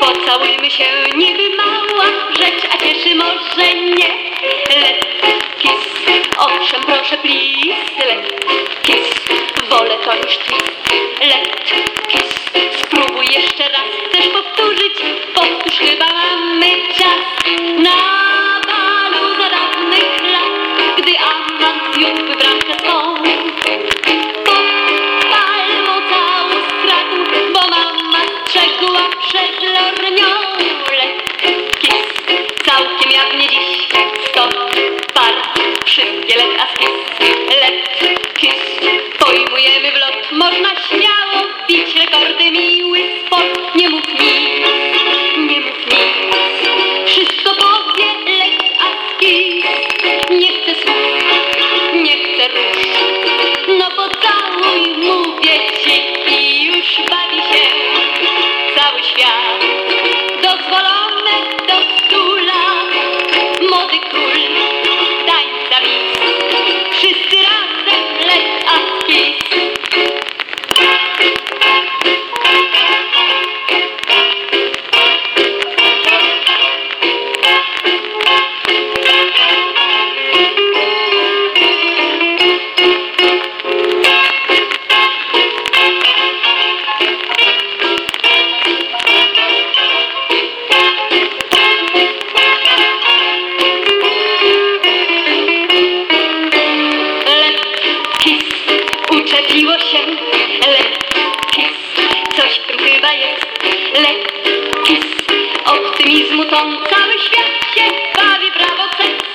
Pocałujmy się, niby mała rzecz, a cieszy może nie. Let kiss, owszem proszę please, let kiss, wolę to niż twist. Let kiss, spróbuj jeszcze raz, chcesz powtórzyć? Powtórz, chyba mamy czas na sto par, wszystkie let a skis. Let kiss, pojmujemy w lot, można śmiało bić rekordy, miły sport. Nie mów nic, uczepiło się. Let kiss, coś tym chyba jest. Let kiss, optymizmu ton cały świat się bawi, prawda?